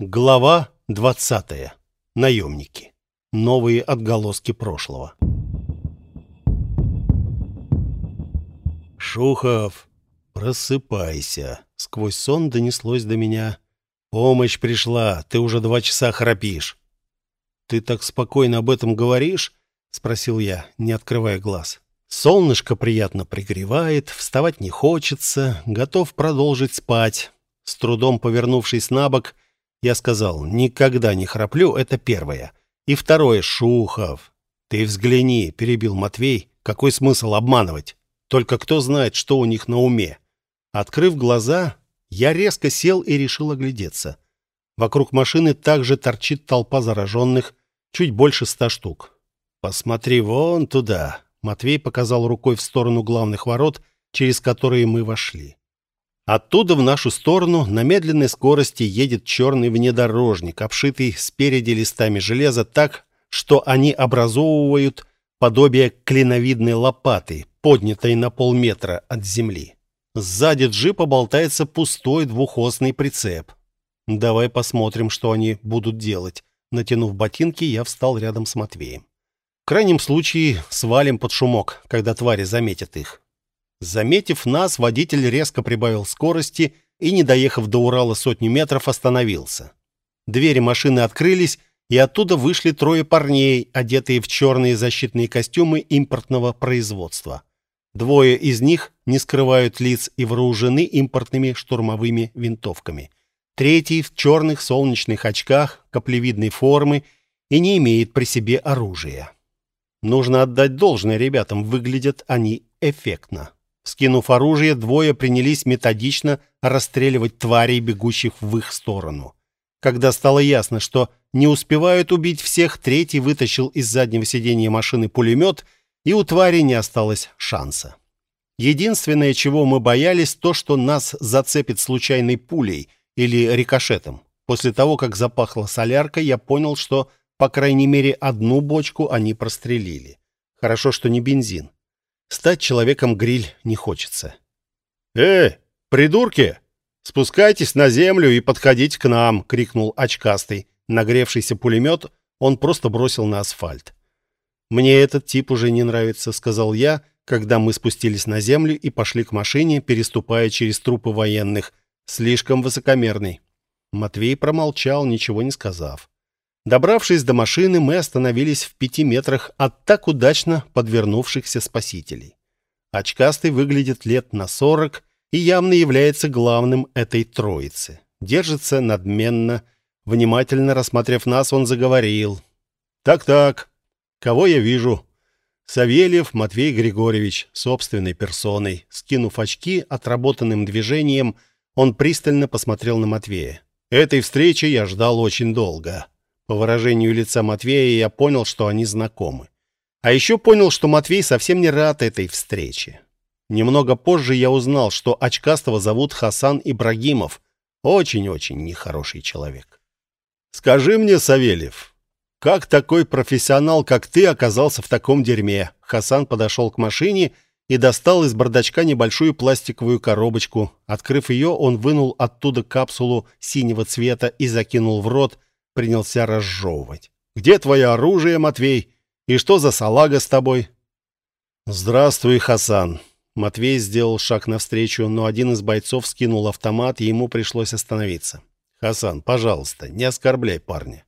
Глава 20. Наемники. Новые отголоски прошлого. Шухов, просыпайся. Сквозь сон донеслось до меня: "Помощь пришла, ты уже два часа храпишь". Ты так спокойно об этом говоришь? спросил я, не открывая глаз. Солнышко приятно пригревает, вставать не хочется, готов продолжить спать. С трудом повернувшись на бок, я сказал, никогда не храплю, это первое. И второе, Шухов. Ты взгляни, перебил Матвей, какой смысл обманывать? Только кто знает, что у них на уме. Открыв глаза, я резко сел и решил оглядеться. Вокруг машины также торчит толпа зараженных, чуть больше ста штук. Посмотри вон туда. Матвей показал рукой в сторону главных ворот, через которые мы вошли. Оттуда в нашу сторону на медленной скорости едет черный внедорожник, обшитый спереди листами железа так, что они образовывают подобие клиновидной лопаты, поднятой на полметра от земли. Сзади джипа болтается пустой двухосный прицеп. Давай посмотрим, что они будут делать. Натянув ботинки, я встал рядом с Матвеем. В крайнем случае свалим под шумок, когда твари заметят их. Заметив нас, водитель резко прибавил скорости и, не доехав до Урала сотни метров, остановился. Двери машины открылись, и оттуда вышли трое парней, одетые в черные защитные костюмы импортного производства. Двое из них не скрывают лиц и вооружены импортными штурмовыми винтовками. Третий в черных солнечных очках, каплевидной формы и не имеет при себе оружия. Нужно отдать должное ребятам, выглядят они эффектно. Скинув оружие, двое принялись методично расстреливать тварей, бегущих в их сторону. Когда стало ясно, что не успевают убить всех, третий вытащил из заднего сиденья машины пулемет, и у твари не осталось шанса. Единственное, чего мы боялись, то, что нас зацепит случайной пулей или рикошетом. После того, как запахло соляркой, я понял, что, по крайней мере, одну бочку они прострелили. Хорошо, что не бензин. Стать человеком гриль не хочется. «Э, придурки! Спускайтесь на землю и подходите к нам!» — крикнул очкастый. Нагревшийся пулемет он просто бросил на асфальт. «Мне этот тип уже не нравится», — сказал я, когда мы спустились на землю и пошли к машине, переступая через трупы военных. «Слишком высокомерный». Матвей промолчал, ничего не сказав. Добравшись до машины, мы остановились в пяти метрах от так удачно подвернувшихся спасителей. Очкастый выглядит лет на сорок и явно является главным этой троицы. Держится надменно, внимательно рассмотрев нас, он заговорил. «Так-так, кого я вижу?» Савельев Матвей Григорьевич, собственной персоной. Скинув очки отработанным движением, он пристально посмотрел на Матвея. «Этой встречи я ждал очень долго». По выражению лица Матвея я понял, что они знакомы. А еще понял, что Матвей совсем не рад этой встрече. Немного позже я узнал, что очкастого зовут Хасан Ибрагимов. Очень-очень нехороший человек. «Скажи мне, Савельев, как такой профессионал, как ты, оказался в таком дерьме?» Хасан подошел к машине и достал из бардачка небольшую пластиковую коробочку. Открыв ее, он вынул оттуда капсулу синего цвета и закинул в рот, принялся разжевывать. «Где твое оружие, Матвей? И что за салага с тобой?» «Здравствуй, Хасан». Матвей сделал шаг навстречу, но один из бойцов скинул автомат, и ему пришлось остановиться. «Хасан, пожалуйста, не оскорбляй парня».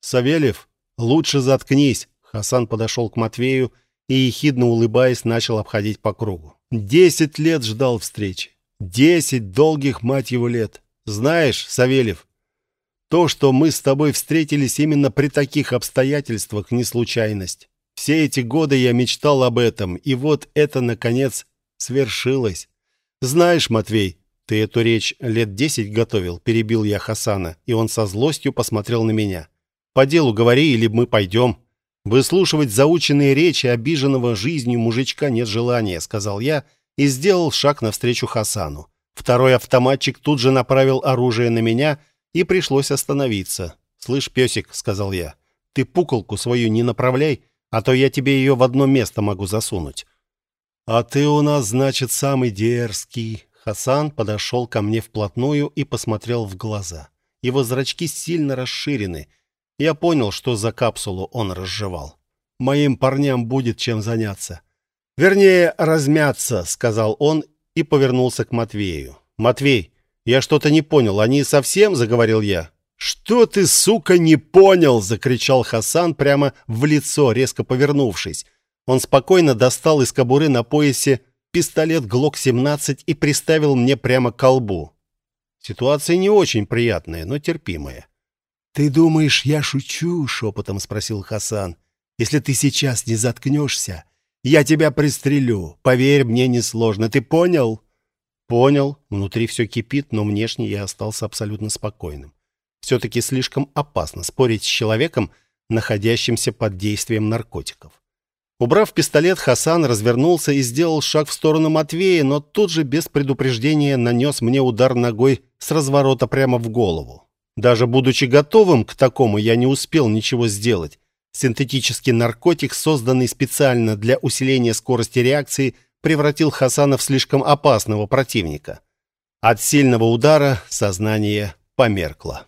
«Савельев, лучше заткнись!» Хасан подошел к Матвею и, ехидно улыбаясь, начал обходить по кругу. «Десять лет ждал встречи. Десять долгих, мать его, лет. Знаешь, Савельев, то, что мы с тобой встретились именно при таких обстоятельствах, не случайность. Все эти годы я мечтал об этом, и вот это, наконец, свершилось. Знаешь, Матвей, ты эту речь лет десять готовил, перебил я Хасана, и он со злостью посмотрел на меня. По делу говори, или мы пойдем. Выслушивать заученные речи обиженного жизнью мужичка нет желания, сказал я и сделал шаг навстречу Хасану. Второй автоматчик тут же направил оружие на меня — и пришлось остановиться. «Слышь, песик», — сказал я, — «ты пуколку свою не направляй, а то я тебе ее в одно место могу засунуть». «А ты у нас, значит, самый дерзкий». Хасан подошел ко мне вплотную и посмотрел в глаза. Его зрачки сильно расширены. Я понял, что за капсулу он разжевал. Моим парням будет чем заняться. Вернее, размяться, сказал он и повернулся к Матвею. Матвей, я что-то не понял. Они совсем, заговорил я. Что ты, сука, не понял, закричал Хасан прямо в лицо, резко повернувшись. Он спокойно достал из кобуры на поясе пистолет ГЛОК-17 и приставил мне прямо к колбу. Ситуация не очень приятная, но терпимая. «Ты думаешь, я шучу?» — шепотом спросил Хасан. «Если ты сейчас не заткнешься, я тебя пристрелю. Поверь, мне несложно. Ты понял?» «Понял. Внутри все кипит, но внешне я остался абсолютно спокойным. Все-таки слишком опасно спорить с человеком, находящимся под действием наркотиков. Убрав пистолет, Хасан развернулся и сделал шаг в сторону Матвея, но тут же без предупреждения нанес мне удар ногой с разворота прямо в голову. Даже будучи готовым к такому, я не успел ничего сделать. Синтетический наркотик, созданный специально для усиления скорости реакции, превратил Хасана в слишком опасного противника. От сильного удара сознание померкло.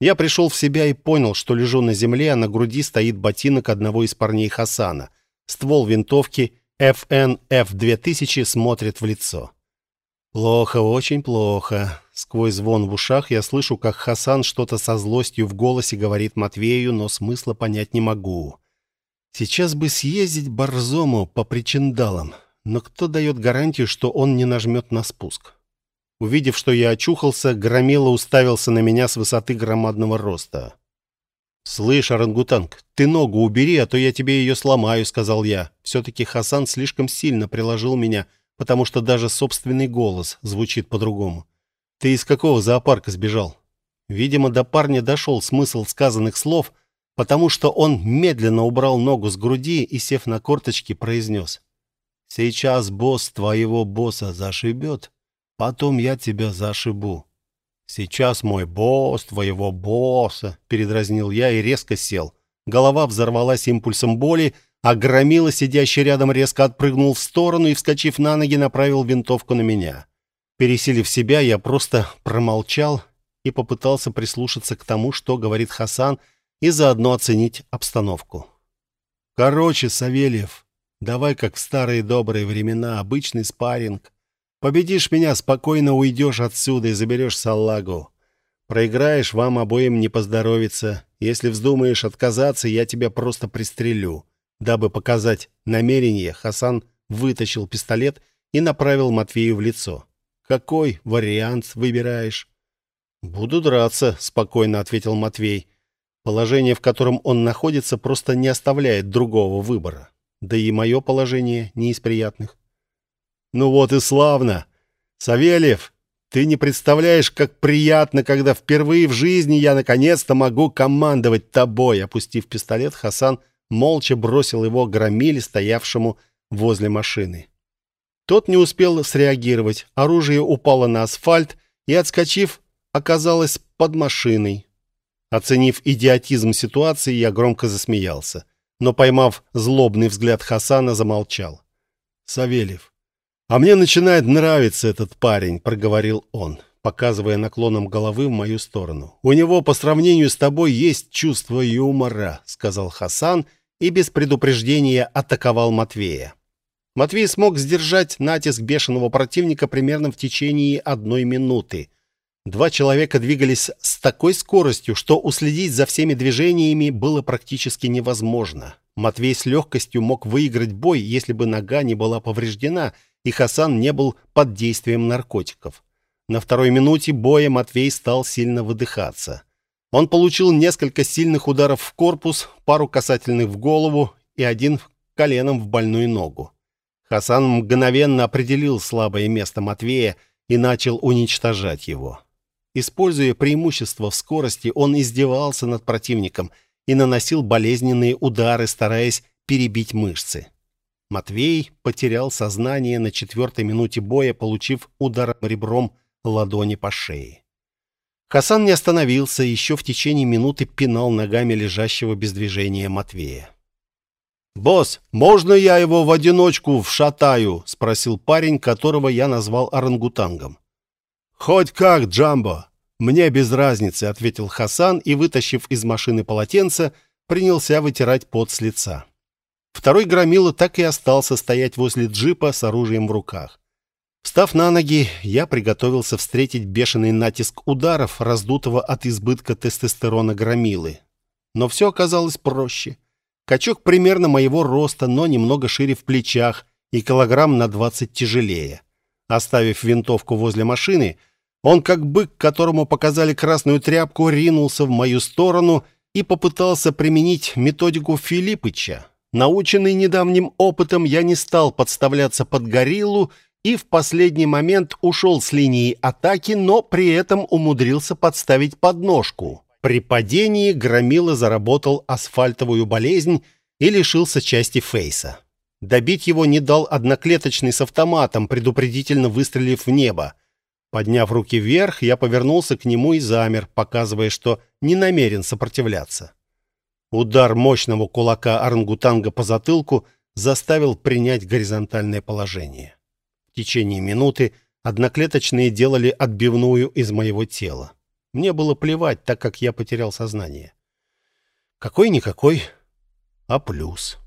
Я пришел в себя и понял, что лежу на земле, а на груди стоит ботинок одного из парней Хасана. Ствол винтовки FN F2000 смотрит в лицо. Плохо, очень плохо. Сквозь звон в ушах я слышу, как Хасан что-то со злостью в голосе говорит Матвею, но смысла понять не могу. Сейчас бы съездить Борзому по причиндалам, но кто дает гарантию, что он не нажмет на спуск? Увидев, что я очухался, Громила уставился на меня с высоты громадного роста. «Слышь, орангутанг, ты ногу убери, а то я тебе ее сломаю», — сказал я. Все-таки Хасан слишком сильно приложил меня, потому что даже собственный голос звучит по-другому. «Ты из какого зоопарка сбежал?» Видимо, до парня дошел смысл сказанных слов, потому что он медленно убрал ногу с груди и, сев на корточки, произнес. «Сейчас босс твоего босса зашибет, Потом я тебя зашибу. Сейчас мой босс, твоего босса, передразнил я и резко сел. Голова взорвалась импульсом боли, а громила, сидящий рядом, резко отпрыгнул в сторону и, вскочив на ноги, направил винтовку на меня. Пересилив себя, я просто промолчал и попытался прислушаться к тому, что говорит Хасан, и заодно оценить обстановку. Короче, Савельев, давай как в старые добрые времена, обычный спарринг. Победишь меня, спокойно уйдешь отсюда и заберешь салагу. Проиграешь, вам обоим не поздоровится. Если вздумаешь отказаться, я тебя просто пристрелю. Дабы показать намерение, Хасан вытащил пистолет и направил Матвею в лицо. Какой вариант выбираешь? Буду драться, спокойно ответил Матвей. Положение, в котором он находится, просто не оставляет другого выбора. Да и мое положение не из приятных. Ну вот и славно. Савельев, ты не представляешь, как приятно, когда впервые в жизни я наконец-то могу командовать тобой. Опустив пистолет, Хасан молча бросил его громиле, стоявшему возле машины. Тот не успел среагировать. Оружие упало на асфальт и, отскочив, оказалось под машиной. Оценив идиотизм ситуации, я громко засмеялся, но поймав злобный взгляд Хасана, замолчал. Савельев, «А мне начинает нравиться этот парень», — проговорил он, показывая наклоном головы в мою сторону. «У него по сравнению с тобой есть чувство юмора», — сказал Хасан и без предупреждения атаковал Матвея. Матвей смог сдержать натиск бешеного противника примерно в течение одной минуты. Два человека двигались с такой скоростью, что уследить за всеми движениями было практически невозможно. Матвей с легкостью мог выиграть бой, если бы нога не была повреждена — и Хасан не был под действием наркотиков. На второй минуте боя Матвей стал сильно выдыхаться. Он получил несколько сильных ударов в корпус, пару касательных в голову и один коленом в больную ногу. Хасан мгновенно определил слабое место Матвея и начал уничтожать его. Используя преимущество в скорости, он издевался над противником и наносил болезненные удары, стараясь перебить мышцы. Матвей потерял сознание на четвертой минуте боя, получив ударом ребром ладони по шее. Хасан не остановился, еще в течение минуты пинал ногами лежащего без движения Матвея. «Босс, можно я его в одиночку вшатаю?» — спросил парень, которого я назвал орангутангом. «Хоть как, Джамбо. «Мне без разницы», — ответил Хасан и, вытащив из машины полотенце, принялся вытирать пот с лица. Второй громила так и остался стоять возле джипа с оружием в руках. Встав на ноги, я приготовился встретить бешеный натиск ударов, раздутого от избытка тестостерона громилы. Но все оказалось проще. Качок примерно моего роста, но немного шире в плечах и килограмм на 20 тяжелее. Оставив винтовку возле машины, он, как бык, которому показали красную тряпку, ринулся в мою сторону и попытался применить методику Филиппыча. Наученный недавним опытом, я не стал подставляться под гориллу и в последний момент ушел с линии атаки, но при этом умудрился подставить подножку. При падении Громила заработал асфальтовую болезнь и лишился части фейса. Добить его не дал одноклеточный с автоматом, предупредительно выстрелив в небо. Подняв руки вверх, я повернулся к нему и замер, показывая, что не намерен сопротивляться. Удар мощного кулака орангутанга по затылку заставил принять горизонтальное положение. В течение минуты одноклеточные делали отбивную из моего тела. Мне было плевать, так как я потерял сознание. Какой-никакой, а плюс.